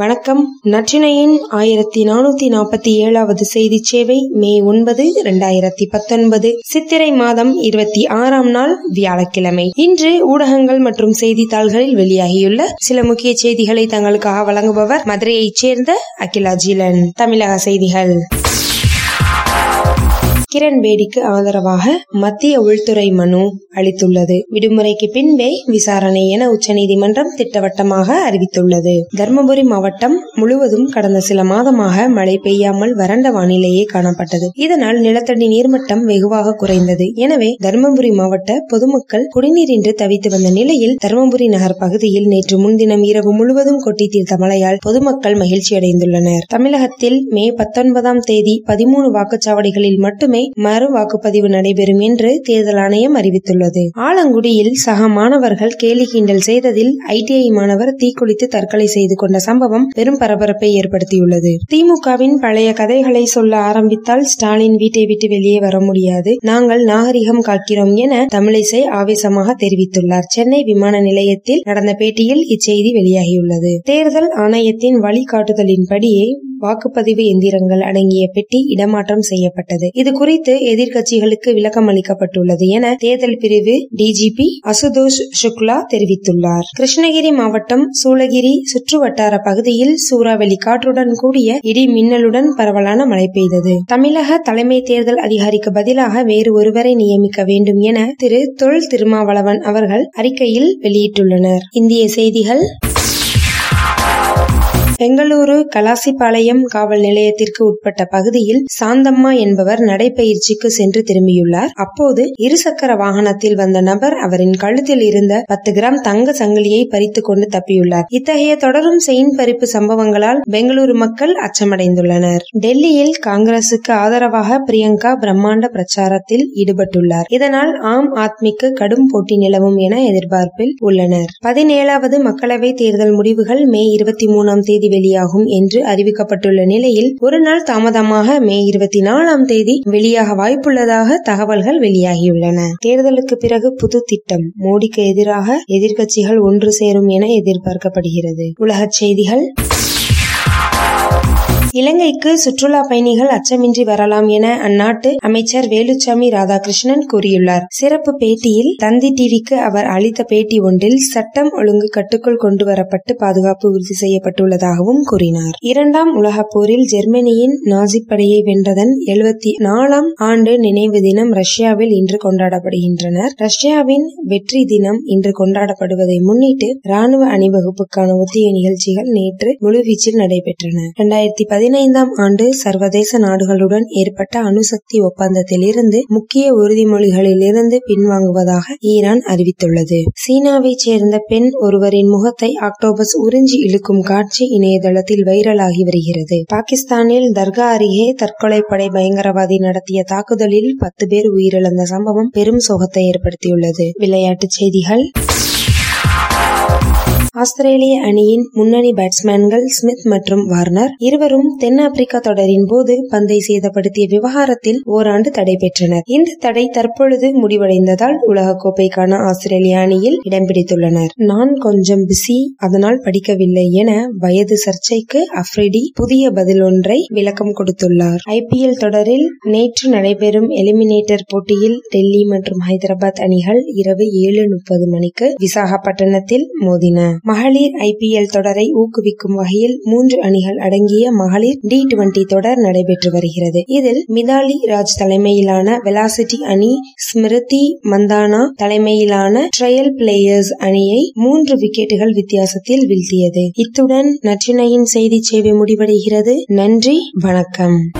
வணக்கம். நற்றினையின் ஆயிரத்தி நானூத்தி நாற்பத்தி ஏழாவது செய்தி சேவை மே ஒன்பது இரண்டாயிரத்தி பத்தொன்பது சித்திரை மாதம் இருபத்தி ஆறாம் நாள் வியாழக்கிழமை. இன்று ஊடகங்கள் மற்றும் செய்தித்தாள்களில் வெளியாகியுள்ள சில முக்கிய செய்திகளை தங்களுக்காக வழங்குபவர் மதுரையைச் சேர்ந்த அகிலா ஜீலன் தமிழக செய்திகள். கிரண் பேடிக்கு ஆதரவாக மத்திய உள்துறை மனு அளித்துள்ளது. விடுமுறைக்கு பின்பே விசாரணை என உச்சநீதிமன்றம் திட்டவட்டமாக அறிவித்துள்ளது. தருமபுரி மாவட்டம் முழுவதும் கடந்த சில மாதமாக மழை பெய்யாமல் வறண்ட வானிலையே காணப்பட்டது. இதனால் நிலத்தடி நீர்மட்டம் வெகுவாக குறைந்தது. எனவே தருமபுரி மாவட்ட பொதுமக்கள் குடிநீரின்றி தவித்து வந்த நிலையில் தருமபுரி நகர் பகுதியில் நேற்று முன்தினம் இரவு முழுவதும் கொட்டி தீர்த்த மழையால் பொதுமக்கள் மகிழ்ச்சி அடைந்துள்ளனர் தமிழகத்தில் மே பத்தொன்பதாம் தேதி பதிமூணு வாக்குச்சாவடிகளில் மட்டுமே மறு வாக்குப்பதிவு நடைபெறும் என்று தேர்தல் ஆணையம் அறிவித்துள்ளது. ஆலங்குடியில் சக மாணவர்கள் கேலி கிண்டல் செய்ததில் ஐடிஐ மாணவர் தீக்குளித்து தற்கொலை செய்து கொண்ட சம்பவம் பெரும் பரபரப்பை ஏற்படுத்தியுள்ளது. திமுகவின் பழைய கதைகளை சொல்ல ஆரம்பித்தால் ஸ்டாலின் வீட்டை விட்டு வெளியே வர முடியாது. நாங்கள் நாகரிகம் காக்கிறோம் என தமிழிசை ஆவேசமாக தெரிவித்துள்ளார். சென்னை விமான நிலையத்தில் நடந்த பேட்டியில் இச்செய்தி வெளியாகியுள்ளது. தேர்தல் ஆணையத்தின் வழிகாட்டுதலின்படியே வாக்குப்பதிவு எந்திரங்கள் அடங்கிய பெட்டி இடமாற்றம் செய்யப்பட்டது. இது குறித்து எதிர்க்கட்சிகளுக்கு விளக்கம் அளிக்கப்பட்டுள்ளது என தேர்தல் பிரிவு டிஜிபி அசுதோஷ் சுக்லா தெரிவித்துள்ளார். கிருஷ்ணகிரி மாவட்டம் சூளகிரி சுற்றுவட்டார பகுதியில் சூறாவளி காற்றுடன் கூடிய இடி மின்னலுடன் பரவலான மழை பெய்தது. தமிழக தலைமை தேர்தல் அதிகாரிக்கு பதிலாக வேறு ஒருவரை நியமிக்க வேண்டும் என திரு தொல் திருமாவளவன் அவர்கள் அறிக்கையில் வெளியிட்டுள்ளனர். இந்திய செய்திகள் பெங்களூரு கலாசிபாளையம் காவல் நிலையத்திற்கு உட்பட்ட பகுதியில் சாந்தம்மா என்பவர் நடைபயிற்சிக்கு சென்று திரும்பியுள்ளார். அப்போது இருசக்கர வாகனத்தில் வந்த நபர் அவரின் கழுத்தில் இருந்த பத்து கிராம் தங்க சங்கிலியை பறித்துக் கொண்டு தப்பியுள்ளார். இத்தகைய தொடரும் செயின் பறிப்பு சம்பவங்களால் பெங்களூரு மக்கள் அச்சமடைந்துள்ளனர். டெல்லியில் காங்கிரசுக்கு ஆதரவாக பிரியங்கா பிரம்மாண்ட பிரச்சாரத்தில் ஈடுபட்டுள்ளார். இதனால் ஆம் ஆத்மிக்கு கடும் போட்டி நிலவும் என எதிர்பார்ப்பில் உள்ளனர். பதினேழாவது மக்களவை தேர்தல் முடிவுகள் மே இருபத்தி மூணாம் தேதி வெளியாகும் என்று அறிவிக்கப்பட்டுள்ள நிலையில் ஒரு நாள் தாமதமாக மே இருபத்தி நாலாம் தேதி வெளியாக வாய்ப்புள்ளதாக தகவல்கள் வெளியாகியுள்ளன. தேர்தலுக்கு பிறகு புது திட்டம் மோடிக்கு எதிராக எதிர்க்கட்சிகள் ஒன்று சேரும் என எதிர்பார்க்கப்படுகிறது. உலகச் செய்திகள். இலங்கைக்கு சுற்றுலா பயணிகள் அச்சமின்றி வரலாம் என அந்நாட்டு அமைச்சர் வேலுச்சாமி ராதாகிருஷ்ணன் கூறியுள்ளார். சிறப்பு பேட்டியில் தந்தி டிவிக்கு அவர் அளித்த பேட்டி ஒன்றில் சட்டம் ஒழுங்கு கட்டுக்குள் கொண்டுவரப்பட்டு பாதுகாப்பு உறுதி செய்யப்பட்டுள்ளதாகவும் கூறினார். இரண்டாம் உலகப் போரில் ஜெர்மனியின் நாசிப்படையை வென்றதன் எழுபத்தி நாலாம் ஆண்டு நினைவு தினம் ரஷ்யாவில் இன்று கொண்டாடப்படுகின்றனர். ரஷ்யாவின் வெற்றி தினம் இன்று கொண்டாடப்படுவதை முன்னிட்டு ராணுவ அணிவகுப்புக்கான ஒத்திகை நிகழ்ச்சிகள் நேற்று முழுவீச்சில் நடைபெற்றன. இரண்டாயிரத்தி பதினைந்தாம் ஆண்டு சர்வதேச நாடுகளுடன் ஏற்பட்ட அணுசக்தி ஒப்பந்தத்திலிருந்து முக்கிய உறுதிமொழிகளிலிருந்து பின்வாங்குவதாக ஈரான் அறிவித்துள்ளது. சீனாவைச் சேர்ந்த பெண் ஒருவரின் முகத்தை ஆக்டோபஸ் உறிஞ்சி இழுக்கும் காட்சி இணையதளத்தில் வைரலாகி வருகிறது. பாகிஸ்தானில் தர்கா அருகே தற்கொலைப்படை பயங்கரவாதி நடத்திய தாக்குதலில் பத்து பேர் உயிரிழந்த சம்பவம் பெரும் சோகத்தை ஏற்படுத்தியுள்ளது. விளையாட்டுச் செய்திகள் ஆஸ்திரேலிய அணியின் முன்னணி பேட்ஸ்மேன்கள் ஸ்மித் மற்றும் வார்னர் இருவரும் தென்னாப்பிரிக்கா தொடரின் போது பந்தை சேதப்படுத்திய விவகாரத்தில் ஓராண்டு தடை பெற்றனர். இந்த தடை தற்பொழுது முடிவடைந்ததால் உலகக்கோப்பைக்கான ஆஸ்திரேலிய அணியில் இடம் பிடித்துள்ளனர். நான் கொஞ்சம் பிஸி அதனால் படிக்கவில்லை என வயது சர்ச்சைக்கு அஃப்ரிடி புதிய பதில் ஒன்றை விளக்கம் கொடுத்துள்ளார். ஐபிஎல் தொடரில் நேற்று நடைபெறும் எலிமினேட்டர் போட்டியில் டெல்லி மற்றும் ஹைதராபாத் அணிகள் இரவு ஏழு முப்பது மணிக்கு விசாகப்பட்டினத்தில் மோதின. மகளிர் ஐபிஎல் தொடரை ஊக்குவிக்கும் வகையில் மூன்று அணிகள் அடங்கிய மகளிர் டி டுவெண்டி தொடர் நடைபெற்று வருகிறது. இதில் மிதாலி ராஜ் தலைமையிலான வெலாசிட்டி அணி ஸ்மிருதி மந்தானா தலைமையிலான ட்ரையல் பிளேயர்ஸ் அணியை மூன்று விக்கெட்டுகள் வித்தியாசத்தில் வீழ்த்தியது. இத்துடன் நற்றினையின் செய்தி சேவை முடிவடைகிறது. நன்றி வணக்கம்.